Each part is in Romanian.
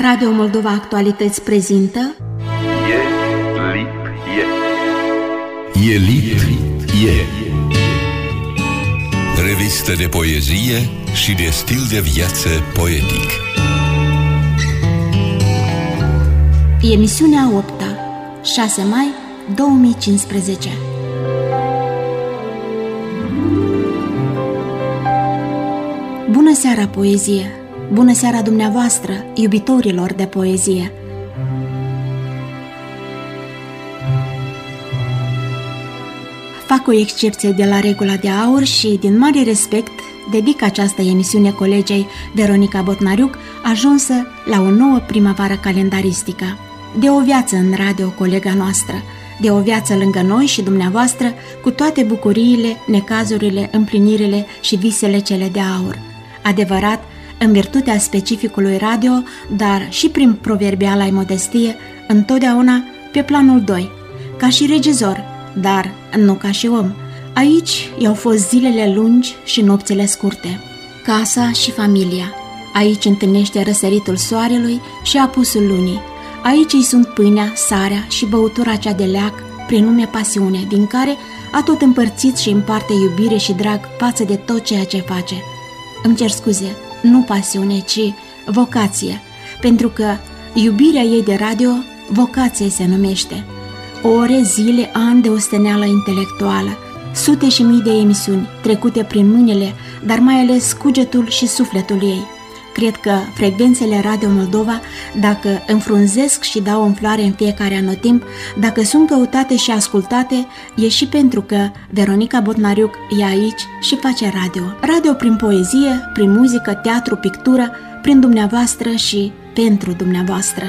Radio Moldova Actualități prezintă E lip e. E lip e. Revistă de poezie și de stil de viață poetic. Emisiunea 8 6 mai 2015 Bună seara, poezie! Bună seara dumneavoastră, iubitorilor de poezie! Fac o excepție de la regula de aur și, din mare respect, dedic această emisiune colegei Veronica Botnariuc, ajunsă la o nouă primăvară calendaristică. De o viață în radio, colega noastră, de o viață lângă noi și dumneavoastră, cu toate bucuriile, necazurile, împlinirile și visele cele de aur. Adevărat, în virtutea specificului radio, dar și prin proverbiala modestie, întotdeauna pe planul 2, ca și regizor, dar nu ca și om. Aici i-au fost zilele lungi și nopțile scurte. Casa și familia. Aici întâlnește răsăritul soarelui și apusul lunii. Aici îi sunt pâinea, sarea și băutura cea de leac, prin nume pasiune, din care a tot împărțit și împarte iubire și drag față de tot ceea ce face. Îmi cer scuze, nu pasiune, ci vocație, pentru că iubirea ei de radio, vocație se numește. Ore, zile, ani de osteneală intelectuală, sute și mii de emisiuni trecute prin mâinile, dar mai ales cugetul și sufletul ei. Cred că frecvențele Radio Moldova, dacă înfrunzesc și dau în floare în fiecare anotimp, dacă sunt căutate și ascultate, e și pentru că Veronica Botnariuc e aici și face radio. Radio prin poezie, prin muzică, teatru, pictură, prin dumneavoastră și pentru dumneavoastră.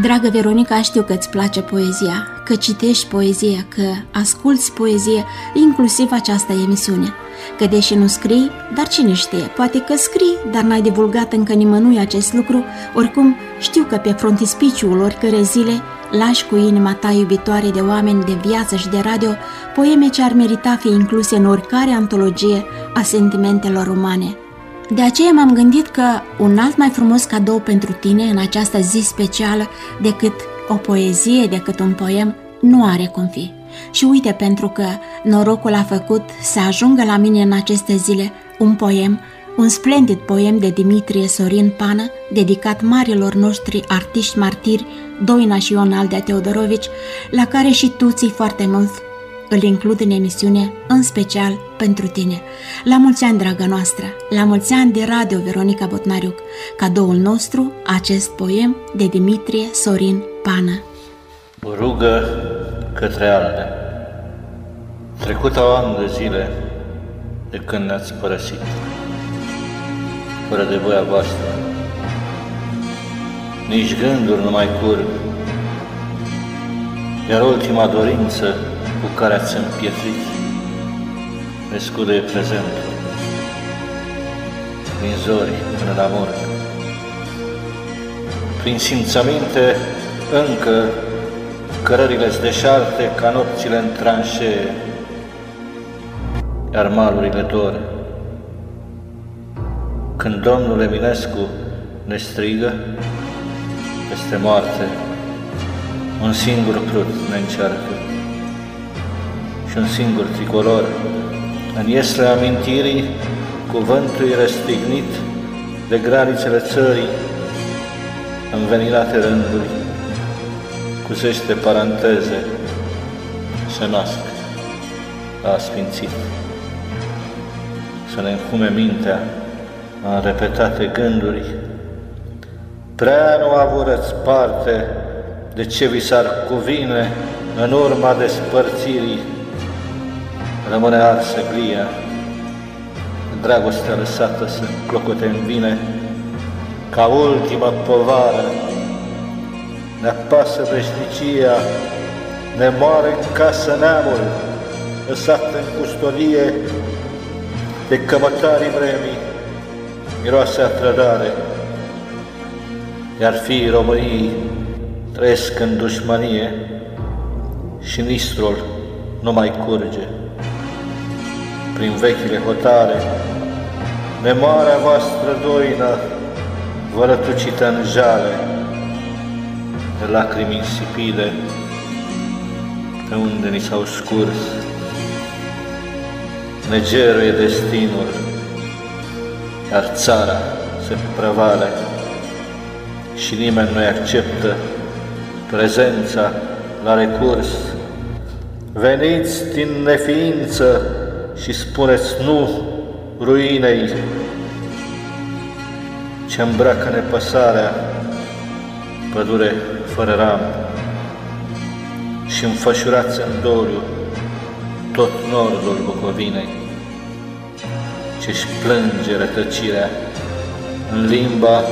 Dragă Veronica, știu că îți place poezia, că citești poezie, că asculți poezie, inclusiv această emisiune. Că deși nu scrii, dar cine știe, poate că scrii, dar n-ai divulgat încă nimănui acest lucru, oricum știu că pe frontispiciul oricăre zile lași cu inima ta iubitoare de oameni, de viață și de radio, poeme ce ar merita fi incluse în oricare antologie a sentimentelor umane – de aceea m-am gândit că un alt mai frumos cadou pentru tine în această zi specială decât o poezie, decât un poem, nu are cum fi. Și uite, pentru că norocul a făcut să ajungă la mine în aceste zile un poem, un splendid poem de Dimitrie Sorin Pană, dedicat marilor noștri artiști martiri, Doina și Ion Aldea Teodorovici, la care și tu ții foarte mult îl includ în emisiune, în special pentru tine. La mulți ani, dragă noastră! La mulți ani de radio Veronica Botnariuc, cadoul nostru, acest poem de Dimitrie Sorin Pană. Rugă către albe. Trecut au ani de zile de când ne-ați părăsit, fără de voia voastră. Nici gânduri nu mai curg, iar ultima dorință cu care ați împietrit scude prezent din zori până la morg. Prin simțăminte încă cărările deșarte ca nopțile în tranșee, iar malurile dor. Când Domnul Eminescu ne strigă peste moarte, un singur prut ne încearcă și un singur tricolor. În iesle amintirii, cuvântul răstignit de granițele țării, înveninate rânduri, cu zeci de paranteze, se nasc la sfințit. Să ne înfume mintea în repetate gânduri, prea nu avurăți parte de ce vi s-ar cuvine în urma despărțirii rămâne arsă glia, dragostea lăsată să clocote în vine, ca ultima povară, ne apasă veșnicia, ne moare în casă neamul, lăsat în custodie de cămătarii vremii, miroase a trădare, iar fiii României trăiesc în dușmanie și nistrul nu mai curge. Prin vechile hotare, nemarea voastră doină, vă rătucită în jale, de lacrimi insipide, pe unde ni s-au scurs, negeruie destinul, iar țara se prevale și nimeni nu acceptă prezența la recurs. Veniți din neființă și spuneți nu ruinei ce îmbracă nepăsarea, pădure fără ram și înfășurați în doliu tot nordul Bucovinei, ce-și plânge rătăcirea în limba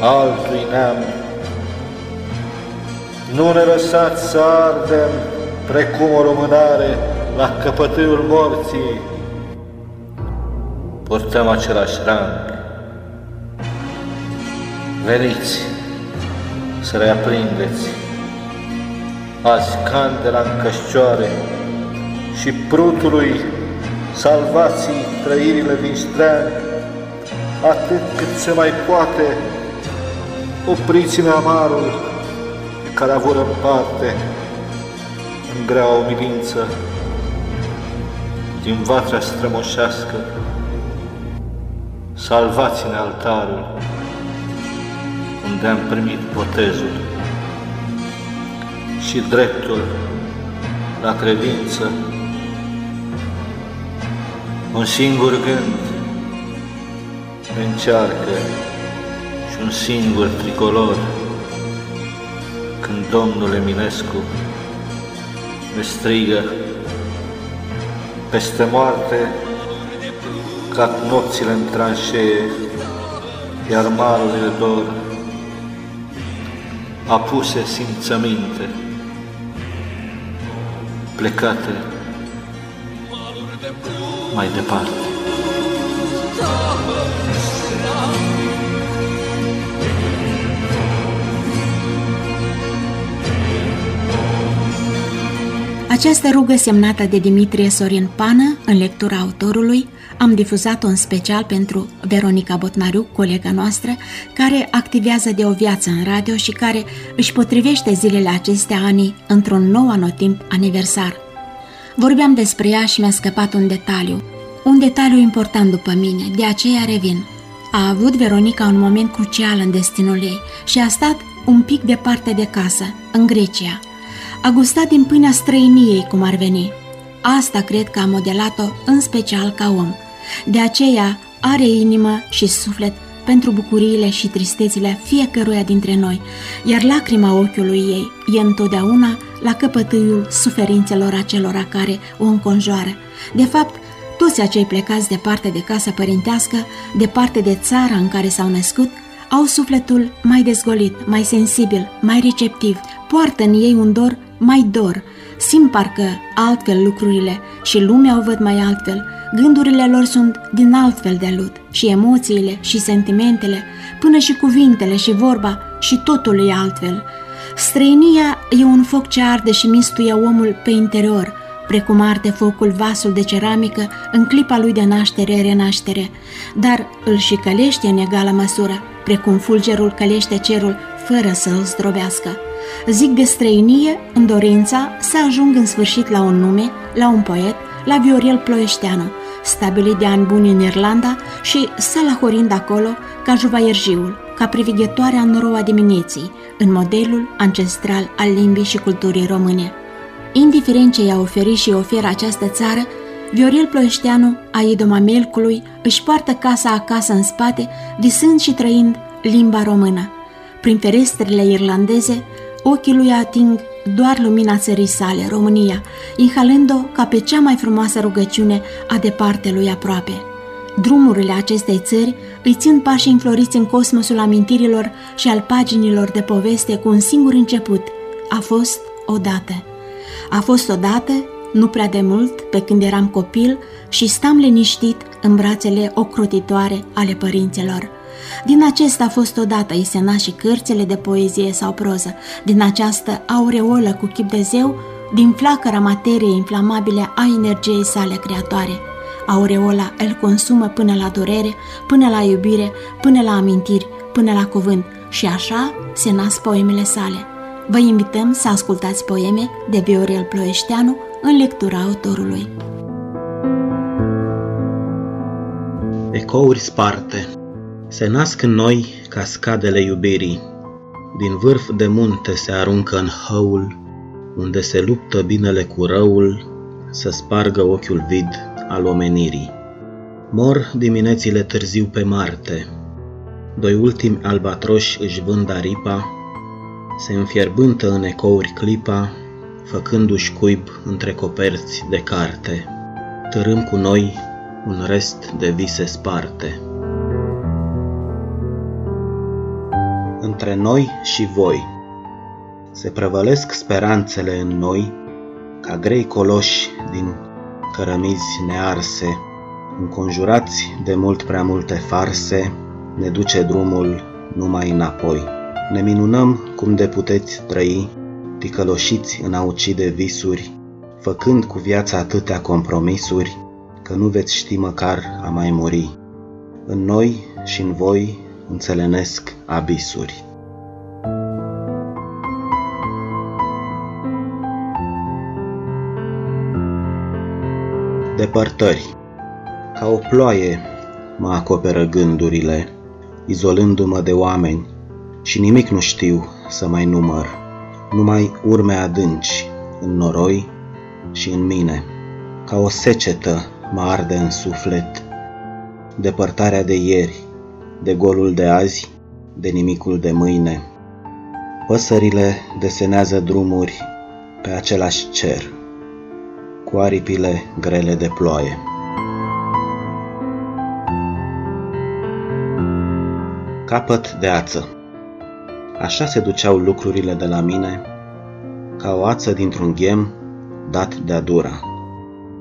altui neam. Nu ne lăsați să ardem precum o lumânare la căpătâiul morții. Purtăm același rang. Veniți să reaprindeți azi candela în cășcioare și prutului salvați trăirile din strean, atât cât se mai poate, opriți-ne amarul pe care avură parte în grea umilință din vatra strămoșească, salvați-ne altarul unde am primit botezul și dreptul la credință, un singur gând încearcă și un singur tricolor când Domnul Eminescu ne strigă peste moarte ca nopțile în tranșee, iar marurile dor apuse simțăminte, plecate mai departe. Această rugă semnată de Dimitrie Sorin Pană, în lectura autorului, am difuzat-o în special pentru Veronica Botnariu, colega noastră, care activează de o viață în radio și care își potrivește zilele acestea ani într-un nou anotimp aniversar. Vorbeam despre ea și mi-a scăpat un detaliu. Un detaliu important după mine, de aceea revin. A avut Veronica un moment crucial în destinul ei și a stat un pic departe de casă, în Grecia. A gustat din pâinea străiniei, cum ar veni. Asta cred că a modelat-o în special ca om – de aceea are inimă și suflet pentru bucuriile și tristețile fiecăruia dintre noi, iar lacrima ochiului ei e întotdeauna la căpătâiul suferințelor acelora care o înconjoară. De fapt, toți acei plecați departe de casa părintească, departe de țara în care s-au născut, au sufletul mai dezgolit, mai sensibil, mai receptiv, poartă în ei un dor mai dor, simt parcă altfel lucrurile și lumea o văd mai altfel, Gândurile lor sunt din alt fel de lut și emoțiile și sentimentele, până și cuvintele și vorba și totul e altfel. Străinia e un foc ce arde și mistuie omul pe interior, precum arde focul vasul de ceramică în clipa lui de naștere-renaștere, dar îl și călește în egală măsură, precum fulgerul călește cerul fără să îl zdrobească. Zic de străinie în dorința să ajung în sfârșit la un nume, la un poet, la Viorel Ploieșteanu, stabilit de ani buni în Irlanda și salahorind acolo ca juvaierjiul, ca privighetoarea în roa dimineții, în modelul ancestral al limbii și culturii române. Indiferent ce i-a oferit și oferă această țară, Viorel Ploieșteanu, a idoma Melcului, își poartă casa acasă în spate, visând și trăind limba română. Prin ferestrele irlandeze, ochii lui ating doar lumina țării sale, România, inhalând-o ca pe cea mai frumoasă rugăciune a departe lui aproape. Drumurile acestei țări îi țin pașii înfloriți în cosmosul amintirilor și al paginilor de poveste cu un singur început. A fost odată. A fost odată, nu prea de mult, pe când eram copil și stam liniștit în brațele ocrotitoare ale părinților – din acesta a fost odată isena și cărțile de poezie sau proză, din această aureolă cu chip de zeu, din flacăra materiei inflamabile a energiei sale creatoare. aureola îl consumă până la durere, până la iubire, până la amintiri, până la cuvânt și așa se nasc poemele sale. Vă invităm să ascultați poeme de Viorel Ploieșteanu în lectura autorului. Ecouri sparte Se nasc în noi cascadele iubirii, Din vârf de munte se aruncă în hăul, Unde se luptă binele cu răul, Să spargă ochiul vid al omenirii. Mor diminețile târziu pe Marte, Doi ultimi albatroși își vând aripa, Se înfierbântă în ecouri clipa, Făcându-și cuib între coperți de carte. Târâm cu noi un rest de vise sparte. Între noi și voi se prăvălesc speranțele în noi ca grei coloși din cărămizi nearse, înconjurați de mult prea multe farse, ne duce drumul numai înapoi. Ne minunăm cum de puteți trăi, ticăloșiți în a ucide visuri, făcând cu viața atâtea compromisuri, că nu veți ști măcar a mai muri. În noi și în voi înțelenesc abisuri. Depărtări Ca o ploaie mă acoperă gândurile, izolându-mă de oameni, și nimic nu știu să mai număr, numai urme adânci în noroi și în mine. Ca o secetă mă arde în suflet, depărtarea de ieri, de golul de azi, de nimicul de mâine. Păsările desenează drumuri pe același cer, cu aripile grele de ploaie. Capăt de ață Așa se duceau lucrurile de la mine, ca o ață dintr-un ghem dat de-a dura.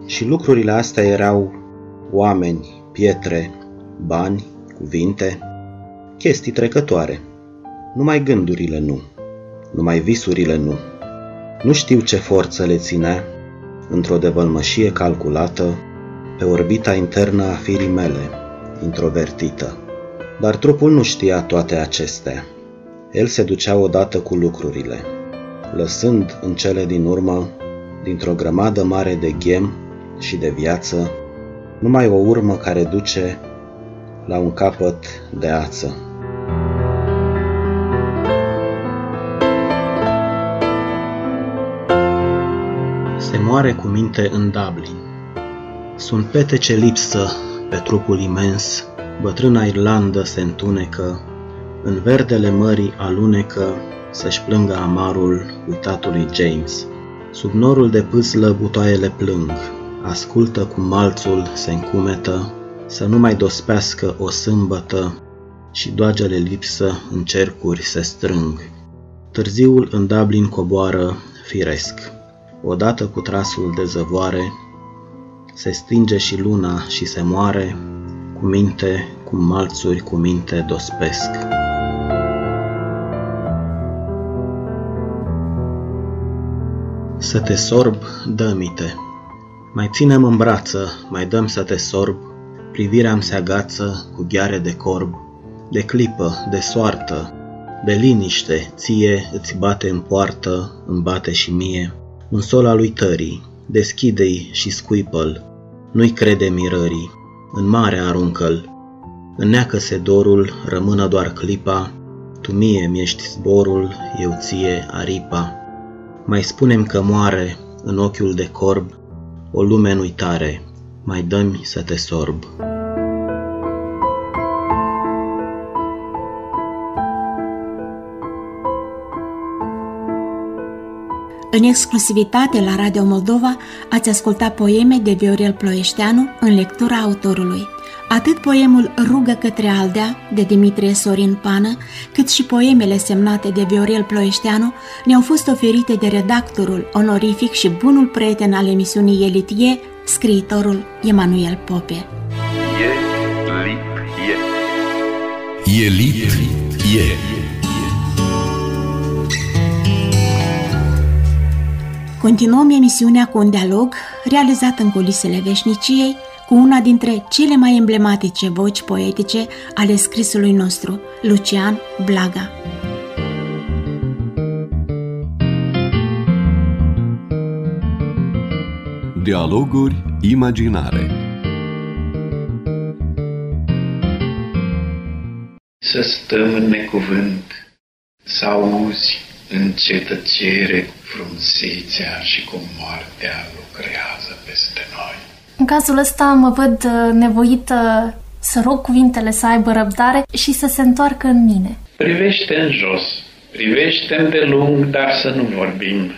Și lucrurile astea erau oameni, pietre, bani, cuvinte, chestii trecătoare. Numai gândurile nu, numai visurile nu. Nu știu ce forță le ținea, într-o devălmășie calculată, pe orbita internă a firii mele, introvertită. Dar trupul nu știa toate acestea. El se ducea odată cu lucrurile, lăsând în cele din urmă, dintr-o grămadă mare de ghem și de viață, numai o urmă care duce la un capăt de ață. Se moare cu minte în Dublin. Sunt petece lipsă pe trupul imens, bătrâna Irlandă se întunecă, în verdele mării alunecă să-și plângă amarul uitatului James. Sub norul de pâslă butoaiele plâng, ascultă cum malțul se încumetă, să nu mai dospească o sâmbătă și doagele lipsă în cercuri se strâng. Târziul în Dublin coboară firesc. Odată cu trasul de zăvoare, se stinge și luna și se moare, cu minte, cu malțuri, cu minte dospesc. Să te sorb, dă-mi-te. Mai ținem în brață, mai dăm să te sorb, privirea-mi se agață cu gheare de corb, de clipă, de soartă, de liniște, ție îți bate în poartă, îmi bate și mie, un sol al uitării, deschide-i și scuipă-l, nu-i crede mirării, în mare aruncă-l, înneacă-se dorul, rămână doar clipa, tu mie mi-ești zborul, eu ție aripa. Mai spunem că moare în ochiul de corb o lume în uitare, mai dă să te sorb. În exclusivitate la Radio Moldova ați ascultat poeme de Viorel Ploieșteanu în lectura autorului. Atât poemul Rugă către Aldea de Dimitrie Sorin Pană, cât și poemele semnate de Viorel Ploieșteanu ne-au fost oferite de redactorul onorific și bunul prieten al emisiunii Elitie, scriitorul Emanuel Pope. E lip e. Elit e. Continuăm emisiunea cu un dialog realizat în culisele veșniciei, cu una dintre cele mai emblematice voci poetice ale scrisului nostru, Lucian Blaga. Dialoguri imaginare Să stăm în necuvânt, să auzi în cetăcere cu frunzețea și cu moartea lucrează peste noi. În cazul ăsta mă văd uh, nevoită să rog cuvintele să aibă răbdare și să se întoarcă în mine. Privește în jos, privește de lung, dar să nu vorbim.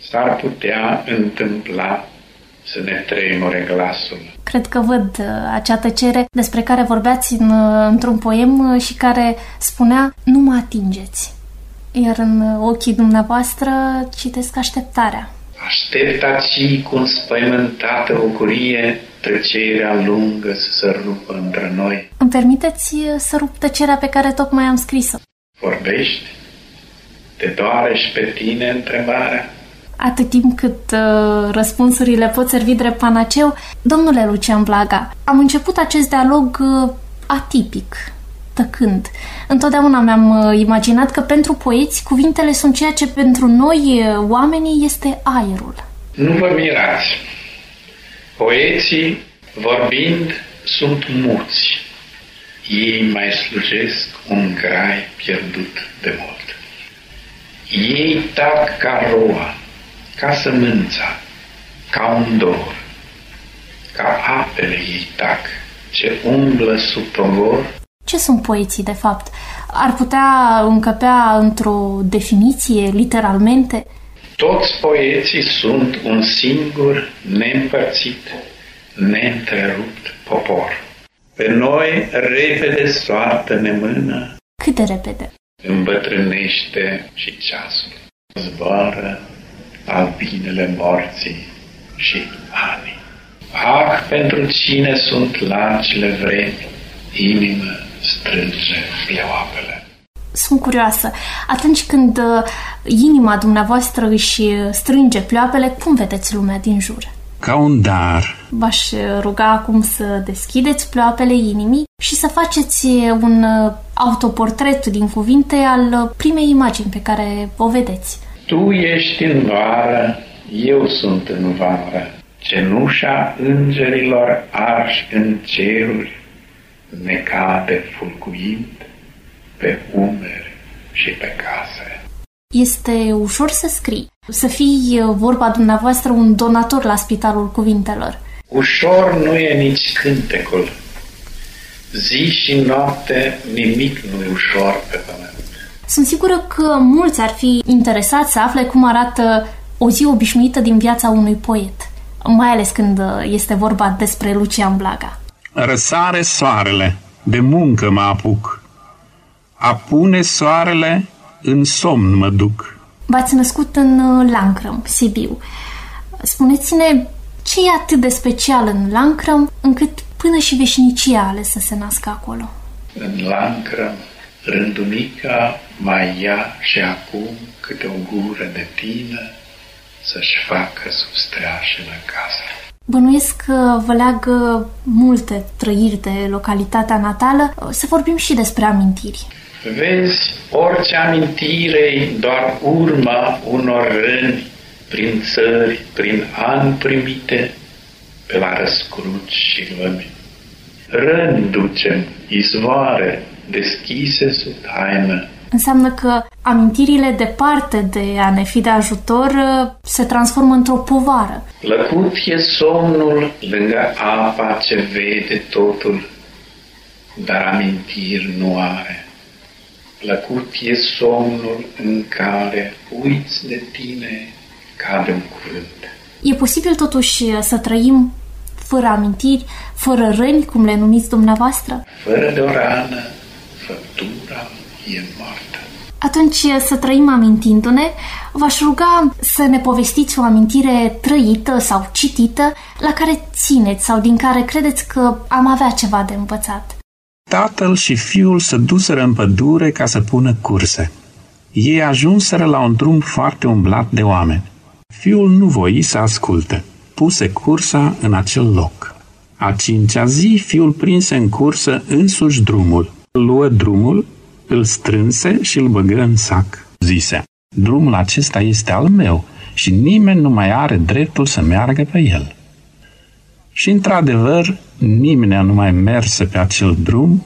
S-ar putea întâmpla să ne tremure glasul. Cred că văd uh, acea tăcere despre care vorbeați în, uh, într-un poem și care spunea nu mă atingeți. Iar în ochii dumneavoastră citesc așteptarea. Așteptați cu înspăimântată bucurie tăcerea lungă să se rupă între noi. Îmi permiteți să rup tăcerea pe care tocmai am scris-o? Vorbești? Te doare și pe tine întrebarea? Atât timp cât uh, răspunsurile pot servi drept panaceu, domnule Lucian Blaga, am început acest dialog uh, atipic, tăcând. Întotdeauna mi-am uh, imaginat că pentru poeți cuvintele sunt ceea ce pentru noi, uh, oamenii, este aerul. Nu vă mirați. Poeții, vorbind, sunt muți. Ei mai slujesc un grai pierdut de mult. Ei tac ca roa, ca sămânța, ca un dor, ca apele ei tac, ce umblă sub pogor ce sunt poeții, de fapt? Ar putea încăpea într-o definiție, literalmente? Toți poeții sunt un singur, neîmpărțit, neîntrerupt popor. Pe noi repede soartă ne mână. Cât de repede? Îmbătrânește și ceasul. Zboară albinele morții și ani. Ah, pentru cine sunt lacile vremi, inimă strânge pleoapele. Sunt curioasă. Atunci când uh, inima dumneavoastră își strânge pleoapele, cum vedeți lumea din jur? Ca un dar. V-aș ruga acum să deschideți pleoapele inimii și să faceți un uh, autoportret din cuvinte al primei imagini pe care o vedeți. Tu ești în vară, eu sunt în vară. Cenușa îngerilor arși în ceruri ne cade fulguind pe umeri și pe case. Este ușor să scrii, să fii vorba dumneavoastră un donator la Spitalul Cuvintelor. Ușor nu e nici cântecul. Zi și noapte nimic nu e ușor pe pământ. Sunt sigură că mulți ar fi interesați să afle cum arată o zi obișnuită din viața unui poet, mai ales când este vorba despre Lucian Blaga. Răsare soarele, de muncă mă apuc. Apune soarele, în somn mă duc. V-ați născut în uh, Lancrăm, Sibiu. Spuneți-ne ce e atât de special în Lancrăm, încât până și veșnicia ales să se nască acolo. În Lancrăm, rândumica mai ia și acum câte o gură de tine să-și facă substreașele casă. Bănuiesc că vă leagă multe trăiri de localitatea natală. Să vorbim și despre amintiri. Vezi, orice amintire doar urma unor răni prin țări, prin ani primite, pe la răscruci și lămi. Răni ducem, izvoare, deschise sub taină, Înseamnă că amintirile departe de a ne fi de ajutor uh, se transformă într-o povară. Plăcut e somnul lângă apa ce vede totul, dar amintiri nu are. Plăcut e somnul în care uiți de tine ca de un cuvânt. E posibil totuși uh, să trăim fără amintiri, fără răni, cum le numiți dumneavoastră? Fără de o rană, făptura e moartă. Atunci să trăim amintindu-ne, v-aș ruga să ne povestiți o amintire trăită sau citită la care țineți sau din care credeți că am avea ceva de învățat. Tatăl și fiul se duseră în pădure ca să pună curse. Ei ajunseră la un drum foarte umblat de oameni. Fiul nu voi să asculte. puse cursa în acel loc. A cincea zi, fiul prinse în cursă însuși drumul. Luă drumul, îl strânse și îl băgă în sac. Zise, drumul acesta este al meu și nimeni nu mai are dreptul să meargă pe el. Și într-adevăr, nimeni nu mai merse pe acel drum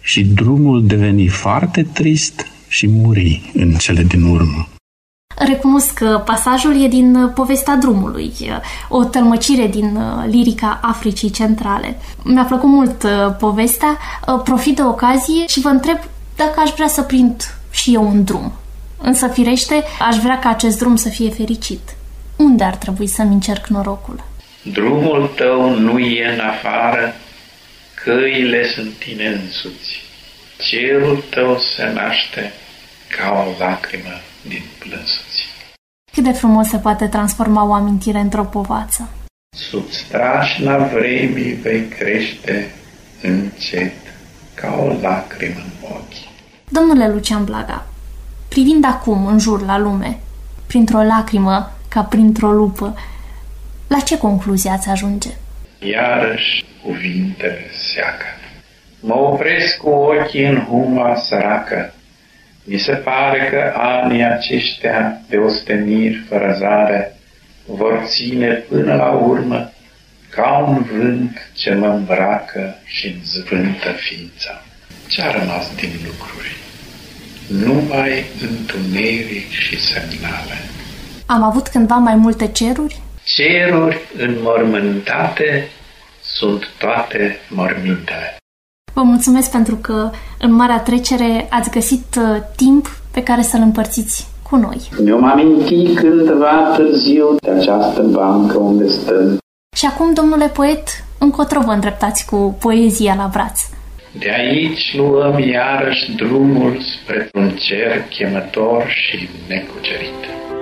și drumul deveni foarte trist și muri în cele din urmă. Recunosc că pasajul e din uh, povestea drumului, uh, o tălmăcire din uh, lirica Africii Centrale. Mi-a plăcut mult povestea, profit de ocazie și vă întreb dacă aș vrea să prind și eu un drum. Însă, firește, aș vrea ca acest drum să fie fericit. Unde ar trebui să-mi încerc norocul? Drumul tău nu e în afară, căile sunt tine însuți. Cerul tău se naște ca o lacrimă din plânsuți. Cât de frumos se poate transforma o amintire într-o povață. Sub strașna vremii vei crește încet ca o lacrimă în ochi. Domnule Lucian Blaga, privind acum în jur la lume, printr-o lacrimă ca printr-o lupă, la ce concluzie ați ajunge? Iarăși cuvintele seacă. Mă opresc cu ochii în huma săracă. Mi se pare că anii aceștia de osteniri fără zare vor ține până la urmă ca un vânt ce mă îmbracă și îmi zvântă ființa. Ce-a rămas din lucruri? Numai întuneric și semnale. Am avut cândva mai multe ceruri? Ceruri înmormântate sunt toate mormintele. Vă mulțumesc pentru că în Marea Trecere ați găsit uh, timp pe care să-l împărțiți cu noi. Mi-am amintit cândva târziu de această bancă unde stăm. Și acum, domnule poet, încotro vă îndreptați cu poezia la braț. De aici luăm iarăși drumul spre un cer chemător și necucerit.